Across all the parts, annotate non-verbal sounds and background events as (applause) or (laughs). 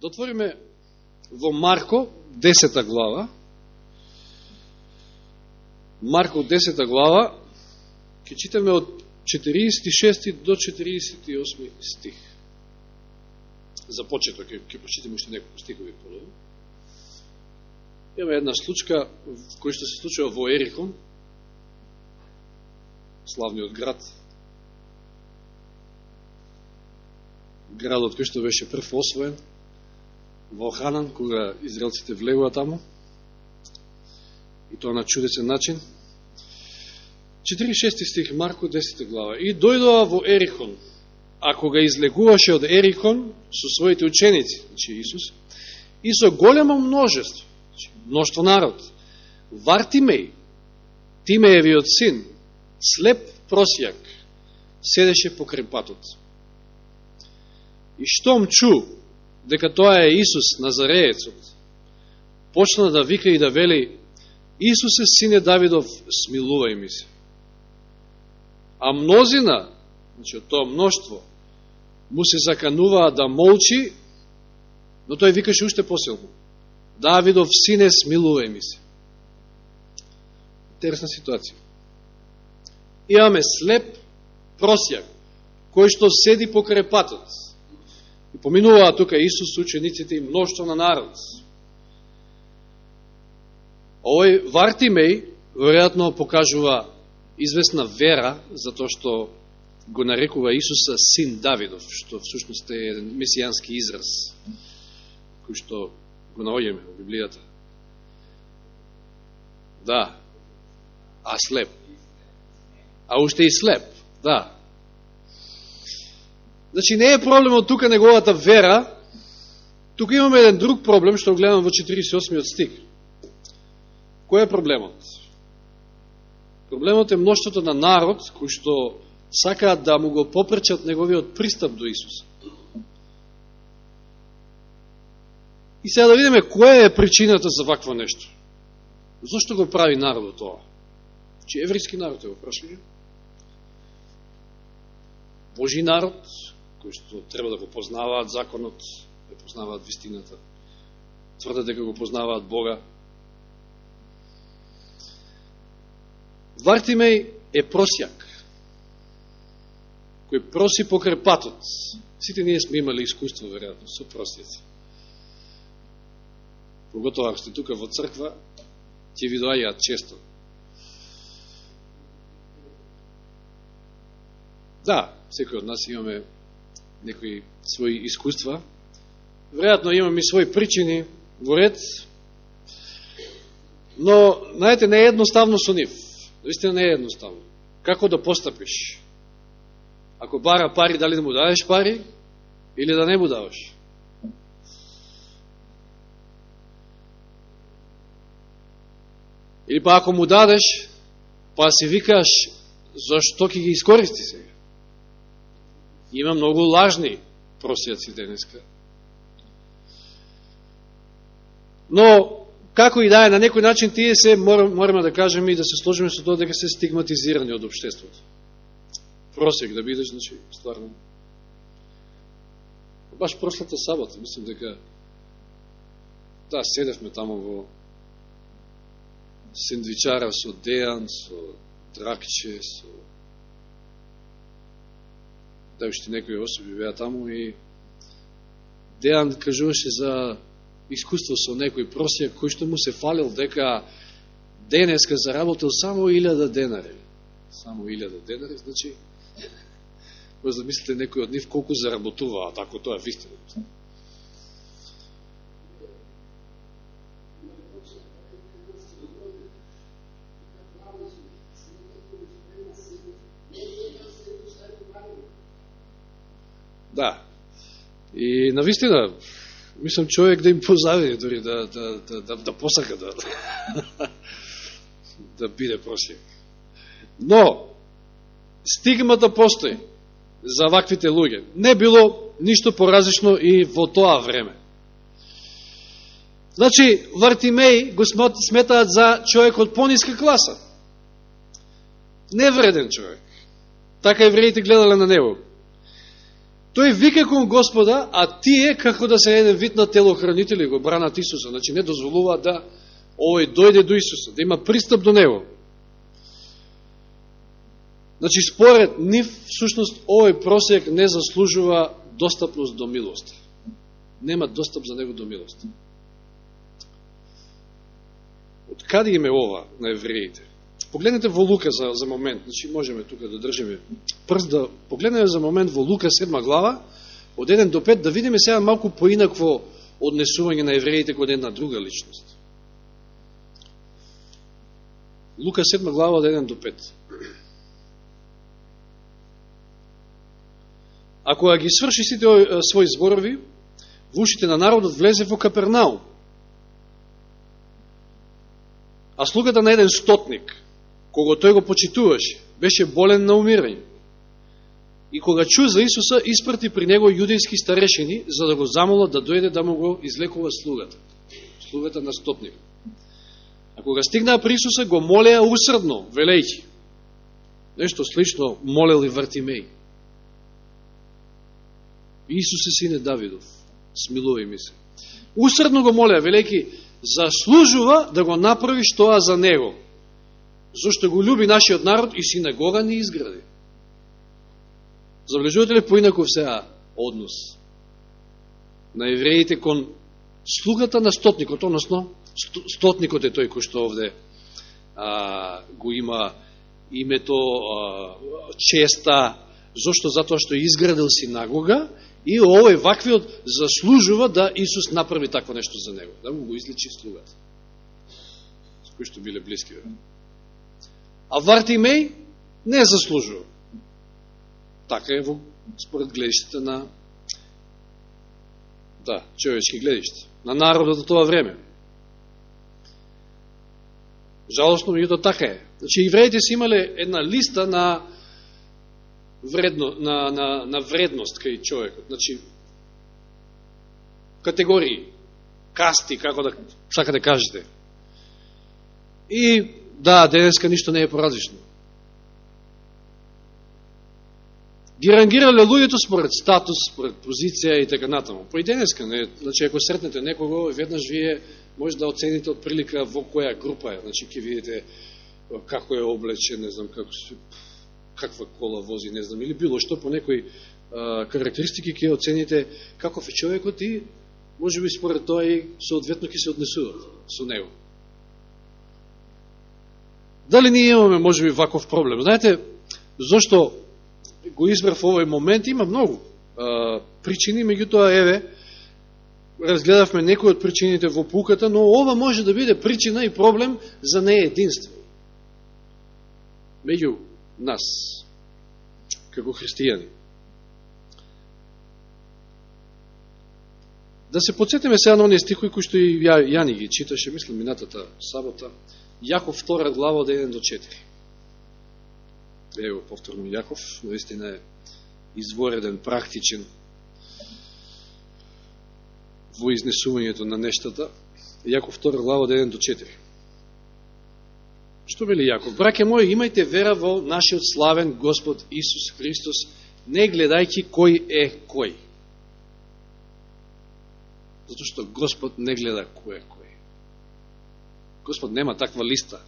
Дотвориме во Марко, 10 глава. Марко, 10 глава, ќе читаме од 46 до 48 стих. За почеток ќе, ќе прочитаме уште неколку стихови подобно. Има една случка која што се случува во Ерихон, славниот град, градот кој што беше прв освоен, во Ханан, кога израелците влегува таму, и тоа на чудесен начин. 46 стих, Марко 10 глава. И дојдоа во Ерихон, а кога излегуваше од Ерихон со своите ученици, значи Исус, и со големо множество, значи мноштво народ, Вартимеј, Тимеевиот син, слеп просјак, седеше покрај патот. И штом чу дека тоа е Исус Назареецот, почна да вика и да вели Исусе, сине Давидов, смилувај ми се. А мнозина, значи тоа мноштво, му се закануваа да молчи, но тој викаше уште посилно. Давидов, сине, смилувај ми се. Интересна ситуација. Имаме слеп просјак, кој што седи покрај патот И поминуваа тука Исус, учениците и мноштво на народ. Овој Вартимеј, веројатно, покажува известна вера, затоа што го нарекува Исуса син Давидов, што всушност е еден месијански израз, кој што го наоѓаме во Библијата. Да, а слеп. А уште и слеп, да. Значи, не е проблемот тука неговата вера, тука имаме еден друг проблем, што гледам во 48 стих. Кој е проблемот? Проблемот е мноштото на народ, кој што сакаат да му го попречат неговиот пристап до Исус. И сега да видиме која е причината за вакво нешто. Зошто го прави народот тоа? Че еврейски народ е го прашање. Божи народ, кои што треба да го познаваат законот, да познаваат вистината, тврдат дека го познаваат Бога. Вартимеј е просјак, кој проси покрај патот. Сите ние сме имали искуство, веројатно, со просјаци. Поготово ако сте тука во црква, ќе ви доаѓаат често. Да, секој од нас имаме некои своји искуства. Веројатно имам и своји причини во ред, но, знаете, не е едноставно со нив. Наистина не е едноставно. Како да постапиш? Ако бара пари, дали да му дадеш пари или да не му даваш? Или па ако му дадеш, па си викаш, зашто ќе ги искористи сега? Има многу лажни просијаци денеска. Но, како и да е, на некој начин тие се, мораме да кажеме и да се сложиме со тоа дека се стигматизирани од обштеството. Просек да бидеш, значи, стварно. Баш прошлата сабота, мислам дека да, седевме тамо во сендвичара со Дејан, со Дракче, со да уште некои особи беа таму и Дејан кажуваше за искуство со некој просија кој што му се фалил дека денеска заработил само 1000 денари. Само 1000 денари, значи може да мислите некој од нив колку заработуваат, ако тоа е вистина. Да. И навистина, мислам човек да им позавиди дори да, да, да, да, да посака да, (laughs) да биде просик. Но, стигмата да постои за ваквите луѓе. Не било ништо поразлично и во тоа време. Значи, Вартимеј го сметаат за човек од пониска класа. Невреден човек. Така евреите гледале на него. Тој вика кон Господа, а тие, како да се еден вид на телохранители, го бранат Исуса. Значи, не дозволува да овој дојде до Исуса, да има пристап до Него. Значи, според нив, всушност, овој просек не заслужува достапност до милост. Нема достап за него до милост. Од каде име ова на евреите? Погледнете во Лука за, за момент, значи можеме тука да држиме прст да погледнеме за момент во Лука 7 глава, од 1 до 5, да видиме сега малку поинакво однесување на евреите код една друга личност. Лука 7 глава од 1 до 5. Ако ги сврши сите своји зборови, в ушите на народот влезе во Капернаум. А слугата на еден стотник, кога тој го почитуваше, беше болен на умирање. И кога чу за Исуса, испрати при него јудејски старешени, за да го замолат да дојде да му го излекува слугата. Слугата на стопник. А кога стигнаа при Исуса, го молеа усрдно, велејќи. Нешто слично молел и Вартимеј. Исусе сине Давидов, смилувај ми се. Усредно го молеа, велејќи, заслужува да го направиш тоа за него. Зошто го люби нашиот народ и синагога ни изгради. Заблежувате ли поинаков сега однос на евреите кон слугата на стотникот, односно стотникот е тој кој што овде а, го има името, а, честа, зошто? Затоа што изградил синагога И овој ваквиот заслужува да Исус направи такво нешто за него, да му го изличи слугата. С кои што биле близки. А Вартимеј не заслужува. Така е во според гледиштите на да, човечки гледиште, на народот од тоа време. Жалосно, меѓуто така е. Значи, евреите си имале една листа на вредно, на, на, на вредност кај човекот. Значи, категории, касти, како да сакате да кажете. И да, денеска ништо не е поразлично. Ги рангирале луѓето според статус, според позиција и така натаму. По и денеска, не, значи, ако сретнете некого, веднаш вие може да оцените од прилика во која група е. Значи, ќе видите како е облечен, не знам, како каква кола вози, не знам, или било што по некои а, карактеристики ќе оцените каков е човекот и може би според тоа и соодветно ќе се однесуват со него. Дали ние имаме може би ваков проблем? Знаете, зашто го избрав овој момент, има многу а, причини, меѓутоа, еве, разгледавме некои од причините во пуката, но ова може да биде причина и проблем за неединство. Меѓу нас, како христијани. Да се подсетиме сега на оние стихови кои што и Јани ги читаше, мислам, минатата сабота, Јаков 2 глава од 1 до 4. Ево, повторно Јаков, наистина е извореден, практичен во изнесувањето на нештата. Јаков 2 глава од 1 до 4. Што вели Јаков? Браке мои, имајте вера во нашиот славен Господ Исус Христос, не гледајќи кој е кој. Зато што Господ не гледа кој е кој. Господ нема таква листа.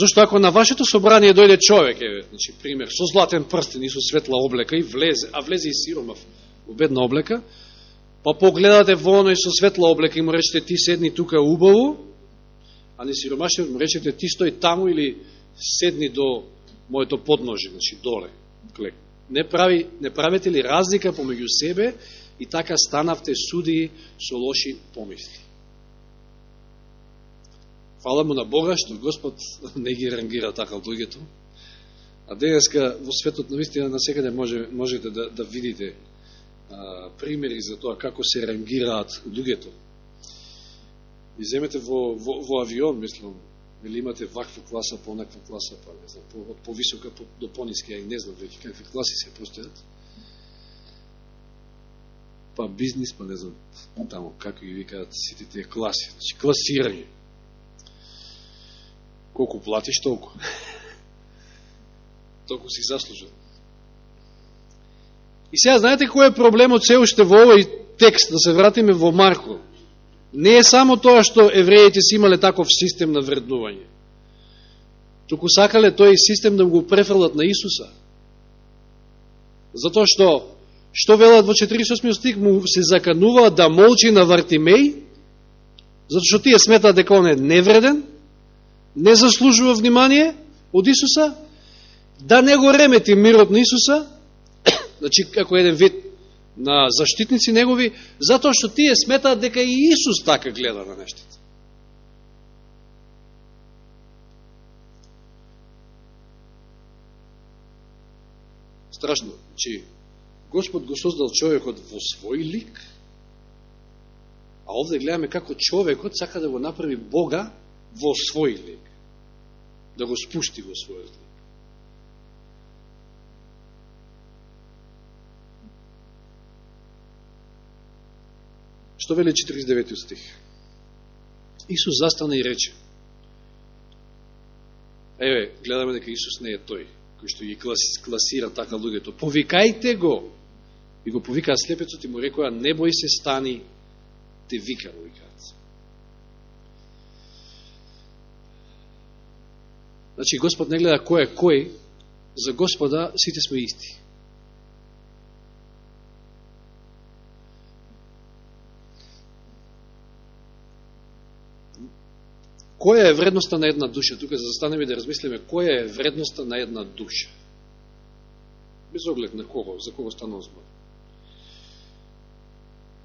Зошто ако на вашето собрание дојде човек, е, значи, пример, со златен прстен и со светла облека и влезе, а влезе и сиромав во бедна облека, па погледате во оној со светла облека и му речете ти седни тука убаво, а не сиромашниот му речете ти стои таму или седни до моето подножи, значи доле, клек. Не, прави, не правите ли разлика помеѓу себе и така станавте суди со лоши помисли. Фала му на Бога што Господ не ги рангира така луѓето. А денеска во светот на вистина на секаде може, можете да, да видите а, примери за тоа како се рангираат луѓето и земете во, во, во авион, мислам, или имате ваква класа, по онаква класа, па не знам, по, од повисока по, до пониски, ја не знам веќе какви класи се постојат. Па бизнис, па не знам, тамо, како ги викаат сите тие класи, значи класирање. Колку платиш, толку. (laughs) толку си заслужен. И сега знаете кој е проблемот се уште во овој текст, да се вратиме во Марко. Не е само тоа што евреите си имале таков систем на вреднување. Туку сакале тој систем да го префрлат на Исуса. Затоа што, што велат во 48 стих, му се закануваат да молчи на Вартимеј, затоа што тие сметаат дека он е невреден, не заслужува внимание од Исуса, да не го ремети мирот на Исуса, (coughs) значи како еден вид на заштитници негови, затоа што тие сметаат дека и Исус така гледа на нештите. Страшно. Значи, Господ го создал човекот во свој лик, а овде гледаме како човекот сака да го направи Бога во свој лик. Да го спушти во својот лик. Што вели 49 стих? Исус застана и рече. Еве, гледаме дека Исус не е тој, кој што ги класира така луѓето. Повикајте го! И го повикаа слепецот и му рекоа, не бој се, стани, те вика, му викаат. Значи, Господ не гледа кој е кој, за Господа сите сме исти. Која е вредноста на една душа? Тука за да застанеме да размислиме која е вредноста на една душа. Без оглед на кого, за кого станува збор.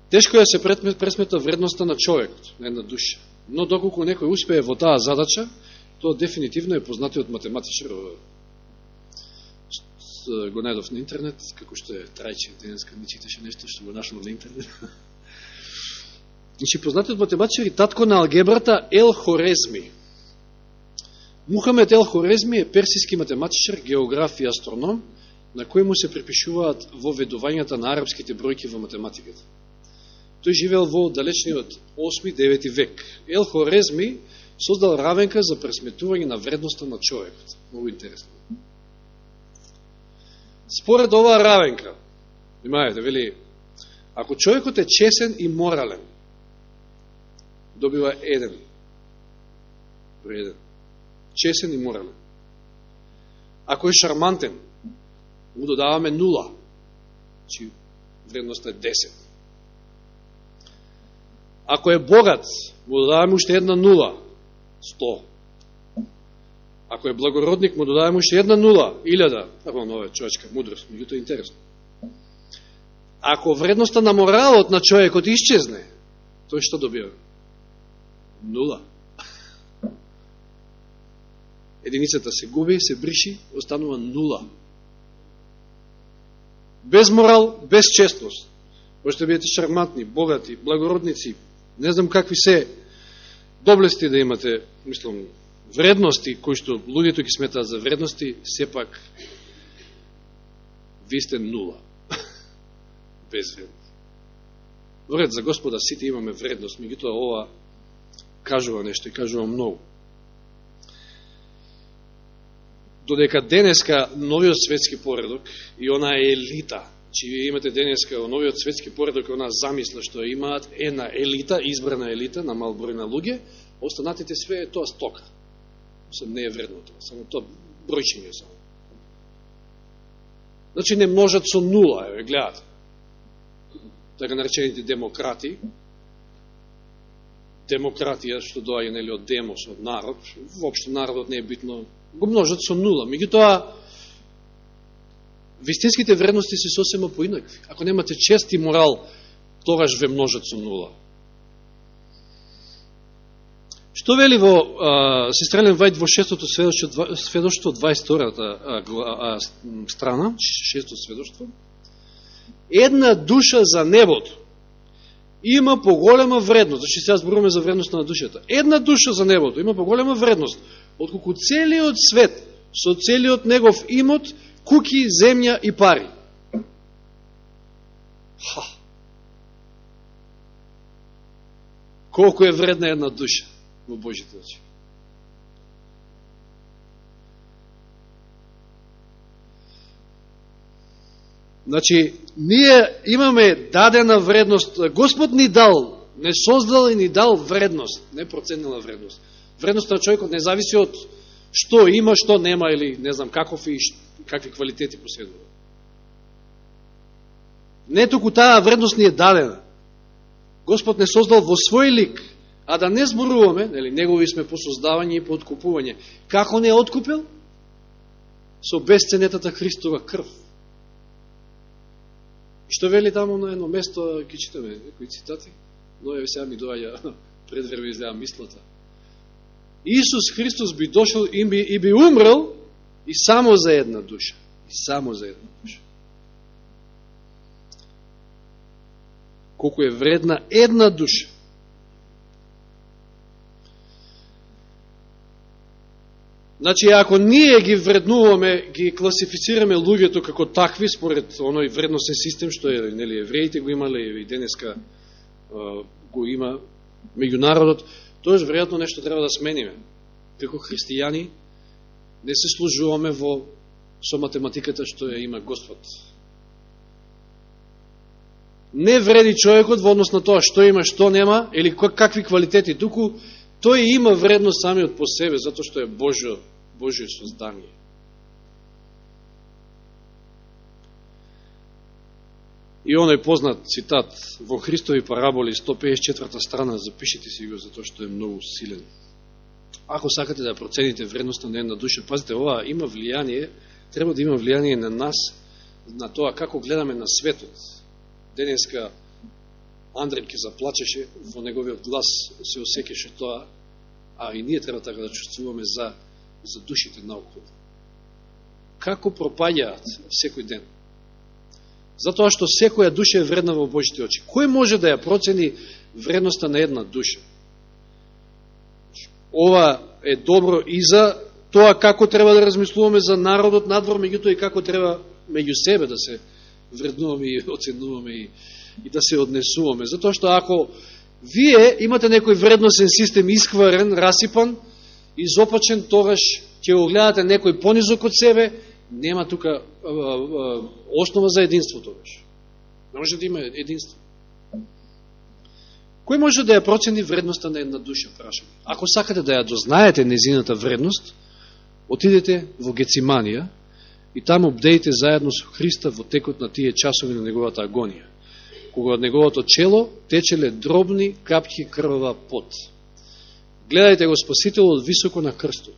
Тешко е да се пресмета вредноста на човекот, на една душа. Но доколку некој успее во таа задача, тоа дефинитивно е познатиот математичар го најдов на интернет, како што е Трајче, денеска ми читаше нешто што го нашол на интернет. (laughs) Значи, познатиот математичар и татко на алгебрата Ел Хорезми. Мухамед Ел Хорезми е персиски математичар, географ и астроном, на кој му се припишуваат воведувањата на арапските бројки во математиката. Тој живеел во далечниот 8-9 век. Ел Хорезми создал равенка за пресметување на вредноста на човекот. Много интересно. Според оваа равенка, имајте, вели, ако човекот е чесен и морален, добива еден. Број еден. Чесен и морален. Ако е шармантен, му додаваме нула. Чи вредноста е 10. Ако е богат, му додаваме уште една нула. 100. Ако е благородник, му додаваме уште една нула. Илјада. ама нова е човечка мудрост. Меѓуто е интересно. Ако вредноста на моралот на човекот исчезне, тој што добива? Нула. (laughs) Единицата се губи, се бриши, останува нула. Без морал, без честност. Можете да бидете шарматни, богати, благородници, не знам какви се доблести да имате, мислам, вредности, кои што луѓето ги сметаат за вредности, сепак ви сте нула. (laughs) Без вредност. Вред за Господа сите имаме вредност, меѓутоа ова кажува нешто и кажува многу. Додека денеска новиот светски поредок и она елита, че вие имате денеска новиот светски поредок она замисла што имаат една елита, избрана елита на мал број на луѓе, останатите све е тоа стока. Се не е вредно тоа, само тоа бројчиње само. Значи не множат со нула, еве гледате. Така наречените демократи, демократија, што доаѓа нели од демос, од народ, воопшто народот не е битно, го множат со нула. Меѓутоа, вистинските вредности се сосема поинакви. Ако немате чест и морал, тогаш ве множат со нула. Што вели во а, Сестрелен Вајд во шестото сведоштво, сведоштво 22-та страна, шесто сведоштво? Една душа за небото има поголема вредност. Значи сега зборуваме за вредност на душата. Една душа за небото има поголема вредност, отколку целиот свет со целиот негов имот, куки, земја и пари. Ха! Колко е вредна една душа во Божите очи. Значи, ние имаме дадена вредност. Господ ни дал, не создал и ни дал вредност, не проценила вредност. Вредност на човекот не зависи од што има, што нема или не знам каков и какви квалитети поседува. Не току таа вредност ни е дадена. Господ не создал во свој лик, а да не зборуваме, нели, негови сме по создавање и по откупување. Како не откупил? Со безценетата Христова крв. И што вели таму на едно место, ки читаме некои цитати, но ја сега ми доаѓа (laughs) пред време мислата. Исус Христос би дошол и би, и би умрел и само за една душа. И само за една душа. Колку е вредна една душа. Значи, ако ние ги вреднуваме, ги класифицираме луѓето како такви, според оној вредносен систем, што е, нели, евреите го имале и денеска го има меѓу народот, е веројатно нешто треба да смениме. Како христијани не се служуваме во со математиката што ја има Господ. Не вреди човекот во однос на тоа што има, што нема, или какви квалитети, туку тој има вредност самиот по себе, затоа што е Божио, Божио создание. И оној познат цитат во Христови параболи, 154 страна, запишите си го, затоа што е многу силен. Ако сакате да процените вредноста на една душа, пазите, ова има влијание, треба да има влијание на нас, на тоа како гледаме на светот. Денеска Андрен ке заплачеше, во неговиот глас се осекеше тоа, а и ние треба така да чувствуваме за, за душите наоколу. Како пропаѓаат секој ден? Затоа што секоја душа е вредна во Божите очи. Кој може да ја процени вредноста на една душа? Ова е добро и за тоа како треба да размислуваме за народот надвор, меѓутоа и како треба меѓу себе да се вреднуваме и оценуваме и и да се однесуваме. Затоа што ако вие имате некој вредносен систем искварен, расипан, изопачен, тогаш ќе го гледате некој понизок од себе, нема тука а, а, основа за единство тогаш. Не може да има единство. Кој може да ја процени вредноста на една душа, прашам? Ако сакате да ја дознаете незината вредност, отидете во Гециманија и таму бдејте заедно со Христа во текот на тие часови на неговата агонија кога од неговото чело течеле дробни капки крвава пот. Гледајте го Спасителот високо на крстот.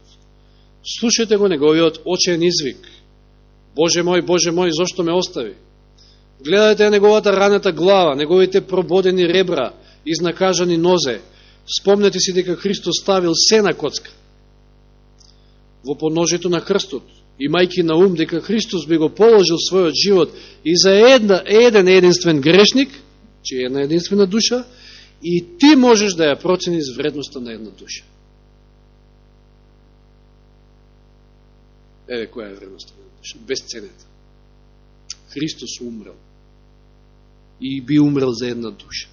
Слушајте го неговиот очен извик. Боже мој, Боже мој, зошто ме остави? Гледајте неговата раната глава, неговите прободени ребра, изнакажани нозе. Спомнете си дека Христос ставил се на коцка. Во поножето на крстот, имајки на ум дека Христос би го положил својот живот и за една, еден единствен грешник, че е една единствена душа, и ти можеш да ја процениш вредноста на една душа. Еве која е вредноста на една душа. Безценета. Христос умрел. И би умрел за една душа.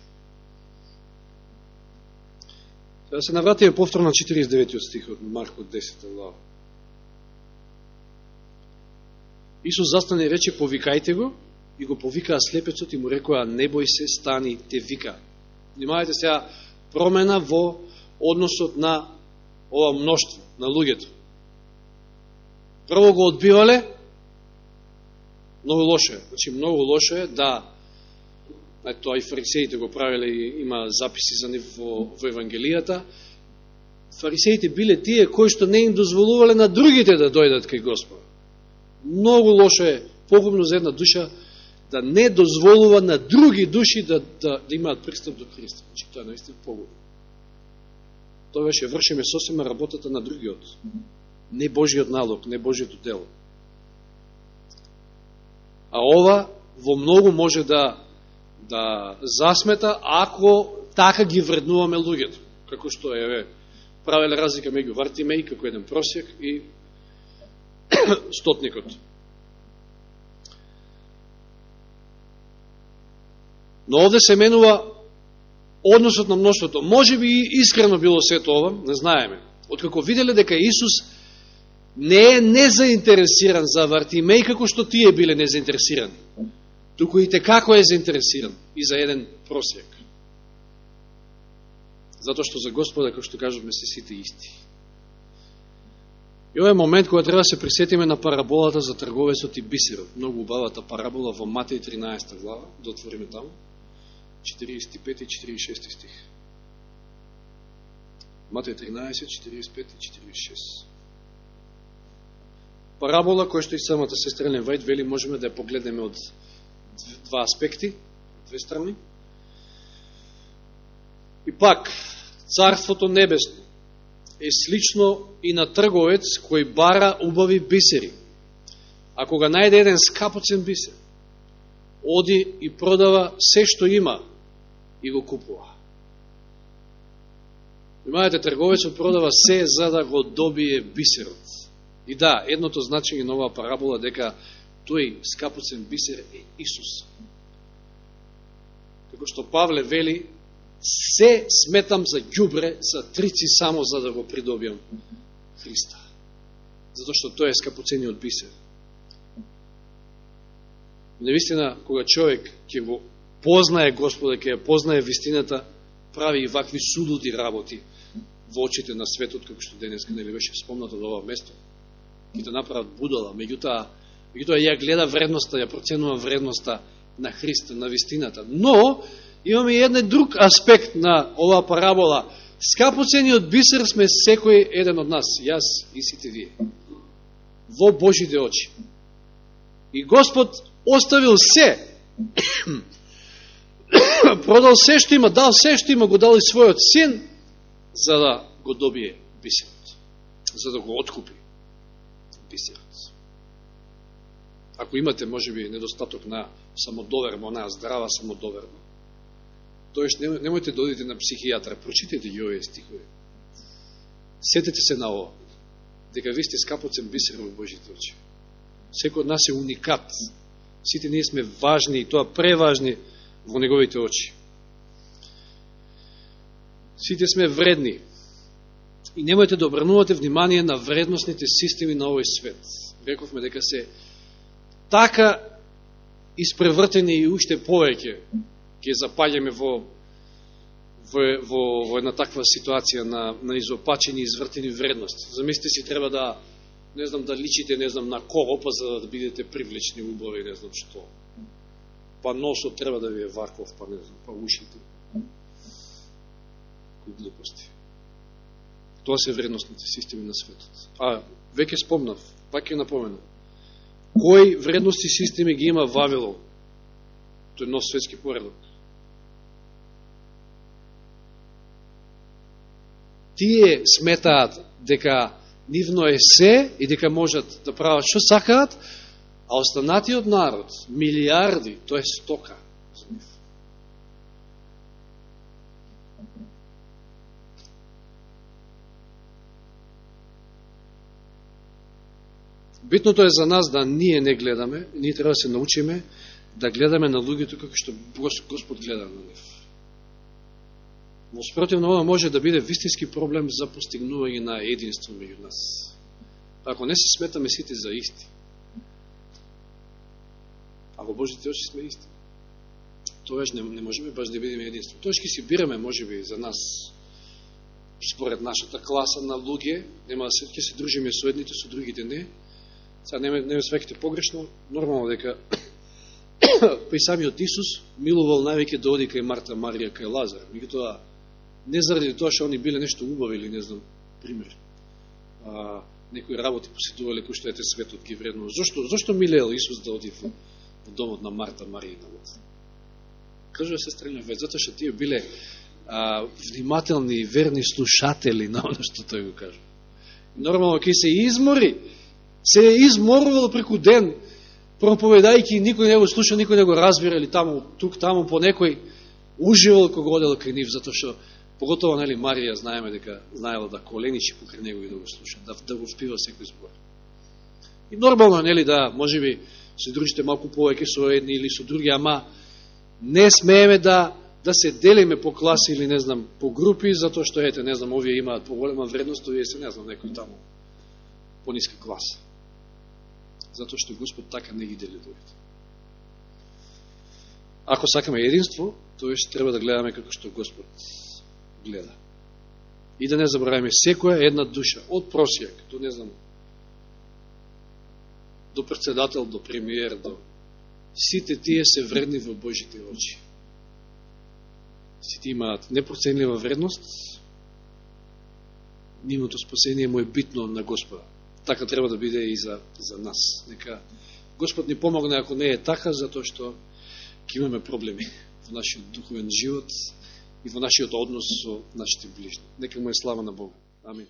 Сега се навратиме повторно на 49 стих од Марко 10 глава. Исус застане и рече, повикајте го, и го повикаа слепецот и му рекоа, не бој се, стани, те вика. Внимавајте сега промена во односот на ова мноштво, на луѓето. Прво го одбивале, многу лошо е. Значи, многу лошо е да, тоа и фарисеите го правиле, има записи за нив во, во Евангелијата, фарисеите биле тие кои што не им дозволувале на другите да дојдат кај Господ. Многу лошо е, погубно за една душа, да не дозволува на други души да, да, да имаат пристап до Христа. Значи, тоа е наистина погубно. Тоа беше вршиме сосема работата на другиот. Не Божиот налог, не Божиото дело. А ова во многу може да, да засмета ако така ги вреднуваме луѓето. Како што е, правеле разлика меѓу Вартимеј, како еден просек и (clears throat) стотникот. Но овде се менува односот на мноштото. Може би и искрено било сето ова, не знаеме. Откако виделе дека Исус не е незаинтересиран за Вартимеј, како што тие биле незаинтересирани туку и те како е заинтересиран и за еден просек. Затоа што за Господа, како што кажуваме, се сите исти. И овој момент кога треба да се присетиме на параболата за трговецот и бисерот. Многу убавата парабола во Матеј 13 глава, да отвориме таму, 45 и 46 стих. Матеј 13, 45 и 46. Парабола која што и самата сестра Вајд вели можеме да ја погледнеме од два аспекти, две страни. И пак, Царството Небесно е слично и на трговец кој бара убави бисери. А кога најде еден скапоцен бисер, оди и продава се што има и го купува. Имајте, трговецот продава се за да го добие бисерот. И да, едното значење на оваа парабола дека тој скапоцен бисер е Исус. Како што Павле вели, се сметам за ѓубре, за трици само за да го придобиам Христа. Затоа што тој е скапоцениот бисер. Невистина, кога човек ќе го познае Господа, ќе ја познае вистината, прави и вакви судоти работи во очите на светот, како што денеска не ли беше спомнато до ова место, ќе те направат будала, меѓутоа, меѓутоа ја гледа вредноста, ја проценува вредноста на Христа, на вистината. Но, имаме и еден друг аспект на оваа парабола. Скапоцениот бисер сме секој еден од нас, јас и сите вие, во Божите очи. И Господ оставил се, (coughs) продал се што има, дал се што има, го дал и својот син, за да го добие бисерот, за да го откупи бисерот. Ако имате, може би, недостаток на самодоверба, на здрава самодоверба, тоеш немојте да одите на психијатра, прочитете ги овие стихови. Сетете се на ова, дека ви сте скапоцен бисер во Божите очи. Секој од нас е уникат. Сите ние сме важни и тоа преважни во неговите очи. Сите сме вредни. И немојте да обрнувате внимание на вредностните системи на овој свет. Рековме дека се така испревртени и уште повеќе ќе запаѓаме во, во, во, во една таква ситуација на, на изопачени и извртени вредности. Замислите си, треба да, не знам, да личите, не знам, на кого, па за да бидете привлечни убави, не знам што. Па носот треба да ви е варков, па не знам, па ушите. Кои глупости. Тоа се вредностните системи на светот. А, веќе спомнав, пак ќе напоменам. Кои вредности системи ги има Вавилон? Тој нов светски поредок. Тие сметаат дека нивно е се и дека можат да прават што сакаат, а останатиот народ, милиарди, тоа е стока за нив. Битното е за нас да ние не гледаме, ние треба да се научиме да гледаме на луѓето како што Господ гледа на нив. Во спротивно ова може да биде вистински проблем за постигнување на единство меѓу нас. Ако не се сметаме сите за исти, а во Божите очи сме исти, тоаш не, не можеме баш да бидеме единство. Тоаш ќе си бираме, може би, за нас според нашата класа на луѓе, нема да се, ќе се дружиме со едните, со другите не, Сега не, не ме свеките погрешно, нормално дека (coughs) при самиот Исус милувал највеќе да оди кај Марта, Марија, кај Лазар. Меѓутоа, не заради тоа што они биле нешто убави или не знам, пример. А, некои работи посетувале кои што ете светот ги вредно. Зошто, зошто милеел Исус да оди во, во домот на Марта, Марија и на Лазар? Кажува се страна веќе, затоа што тие биле а, внимателни и верни слушатели на оно што тој го кажа. Нормално, ќе се измори, се е изморувал преку ден, проповедајќи, никој не го слуша, никој не го разбира, или таму, тук, таму, по некој, уживал кога одел кај нив, затоа што, поготово, нели, Марија, знаеме дека знаела да коленичи покрај него и да го слуша, да, да го впива секој збор. И нормално, нели, да, може би, се дружите малку повеќе со едни или со други, ама не смееме да да се делиме по класи или не знам по групи затоа што ете не знам овие имаат поголема вредност, овие се не знам некој таму по ниска класа затоа што Господ така не ги дели луѓето. Ако сакаме единство, тоа што треба да гледаме како што Господ гледа. И да не забравяме секоја една душа, од просијак, до не знам, до председател, до премиер, до сите тие се вредни во Божите очи. Сите имаат непроценлива вредност, нивното спасение му е битно на Господа. Така треба да биде и за, за нас. Нека Господ ни помогне ако не е така, затоа што ќе имаме проблеми во нашиот духовен живот и во нашиот однос со нашите ближни. Нека му е слава на Бога. Амин.